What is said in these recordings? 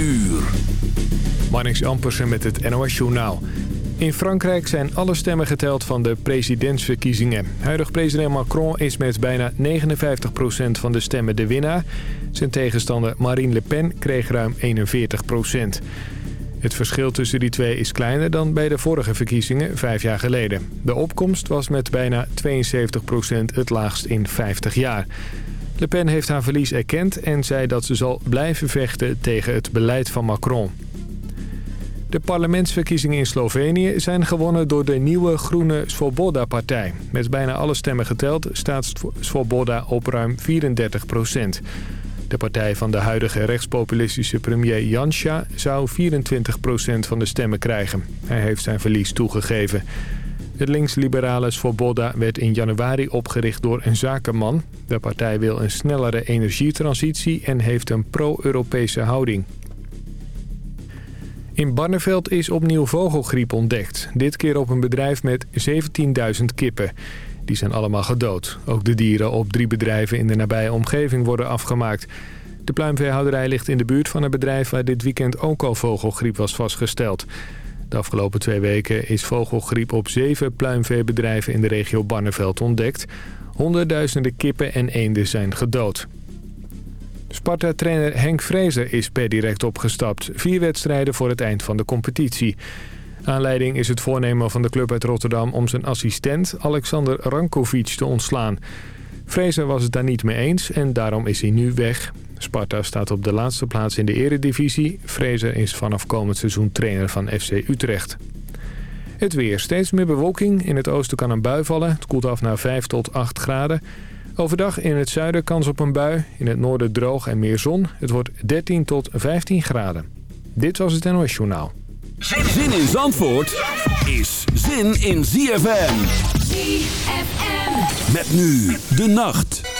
uur. Marnix Ampersen met het NOS Journaal. In Frankrijk zijn alle stemmen geteld van de presidentsverkiezingen. Huidig president Macron is met bijna 59% van de stemmen de winnaar. Zijn tegenstander Marine Le Pen kreeg ruim 41%. Het verschil tussen die twee is kleiner dan bij de vorige verkiezingen vijf jaar geleden. De opkomst was met bijna 72% het laagst in 50 jaar. Le Pen heeft haar verlies erkend en zei dat ze zal blijven vechten tegen het beleid van Macron. De parlementsverkiezingen in Slovenië zijn gewonnen door de nieuwe groene Svoboda-partij. Met bijna alle stemmen geteld staat Svoboda op ruim 34 procent. De partij van de huidige rechtspopulistische premier Janša zou 24 procent van de stemmen krijgen. Hij heeft zijn verlies toegegeven. Het links-liberale Svoboda werd in januari opgericht door een zakenman. De partij wil een snellere energietransitie en heeft een pro-Europese houding. In Barneveld is opnieuw vogelgriep ontdekt. Dit keer op een bedrijf met 17.000 kippen. Die zijn allemaal gedood. Ook de dieren op drie bedrijven in de nabije omgeving worden afgemaakt. De pluimveehouderij ligt in de buurt van een bedrijf... waar dit weekend ook al vogelgriep was vastgesteld. De afgelopen twee weken is vogelgriep op zeven pluimveebedrijven... in de regio Barneveld ontdekt. Honderdduizenden kippen en eenden zijn gedood. Sparta-trainer Henk Vrezer is per direct opgestapt. Vier wedstrijden voor het eind van de competitie. Aanleiding is het voornemen van de club uit Rotterdam om zijn assistent Alexander Rankovic te ontslaan. Vrezer was het daar niet mee eens en daarom is hij nu weg. Sparta staat op de laatste plaats in de eredivisie. Vrezer is vanaf komend seizoen trainer van FC Utrecht. Het weer. Steeds meer bewolking. In het oosten kan een bui vallen. Het koelt af naar 5 tot 8 graden. Overdag in het zuiden kans op een bui. In het noorden droog en meer zon. Het wordt 13 tot 15 graden. Dit was het NOS Journaal. Zin in Zandvoort is zin in ZFM. ZFM. Met nu de nacht.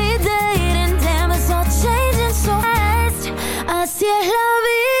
Así es la vida.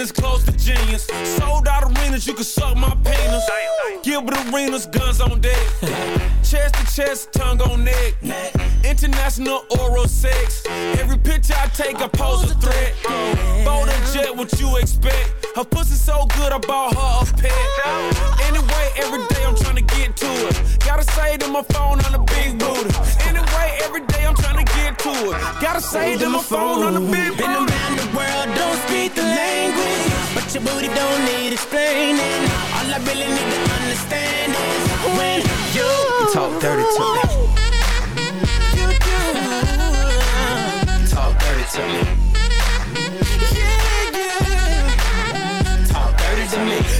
Cadenas close to genius. Sold out arenas, you can suck my penis. Gilbert Arenas, guns on deck. chest to chest, tongue on neck. International oral sex. Every picture I take, I pose a threat. Bold and jet, what you expect? Her pussy so good, I bought her a pet. Anyway, every day I'm trying to get to it. Gotta say to my phone on the big booty. Anyway, every day I'm trying to get it. Gotta say to my phone on the big Been around the world, don't speak the language. But your booty don't need explaining. All I really need to understand is when you Talk dirty to me. Talk dirty to me. Talk dirty to me.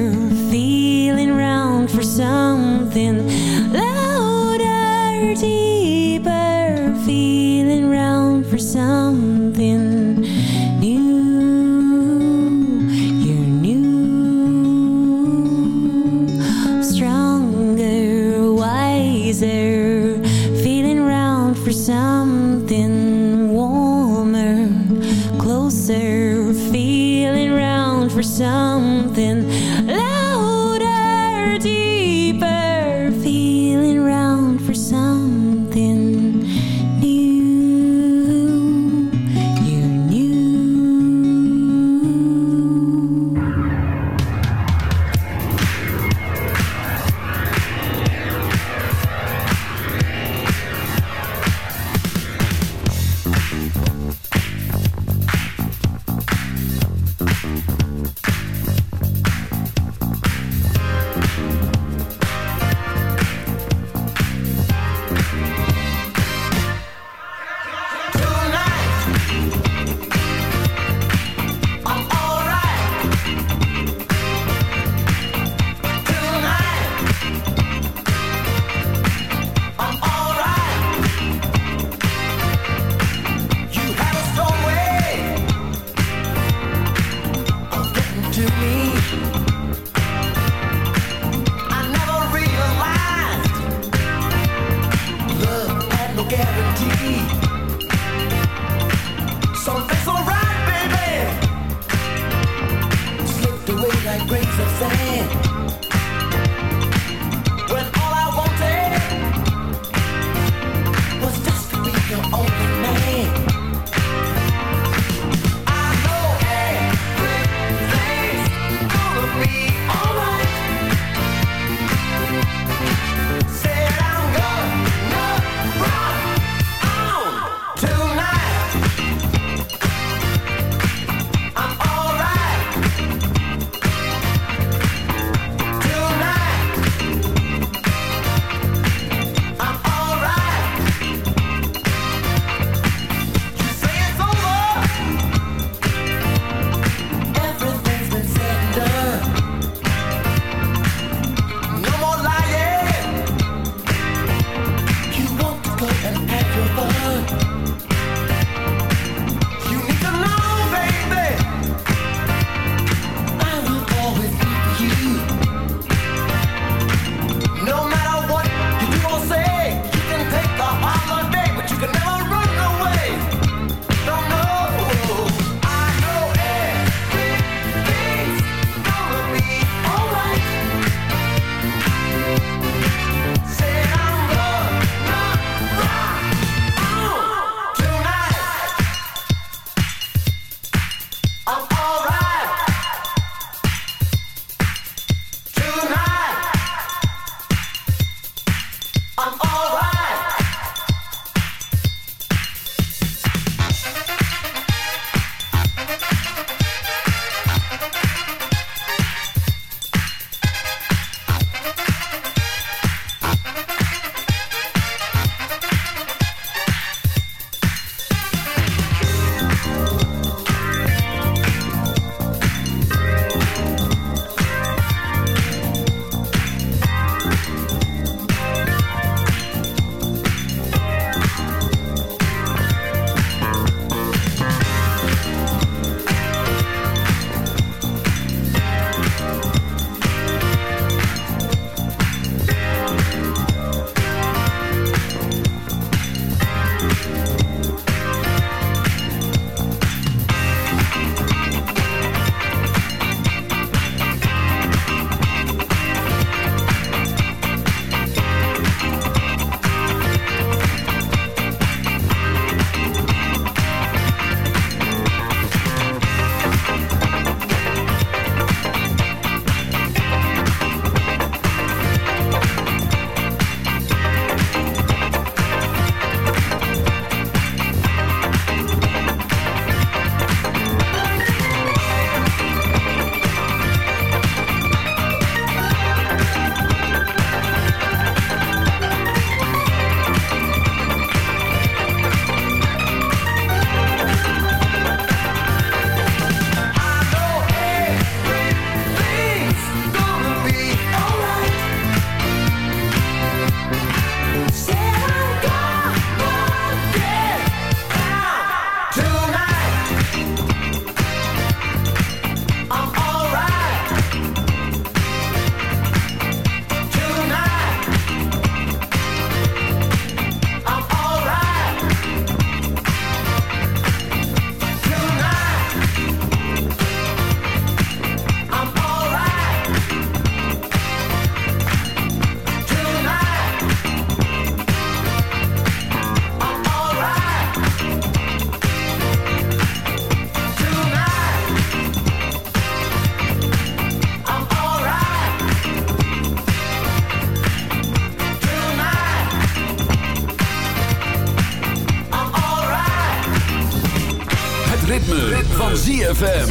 van ZFM.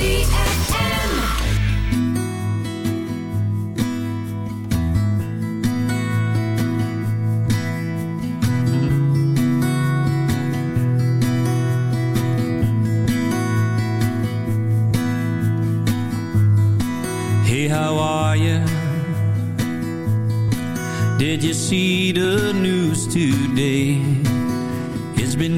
Hey, how are you? Did you see the news today?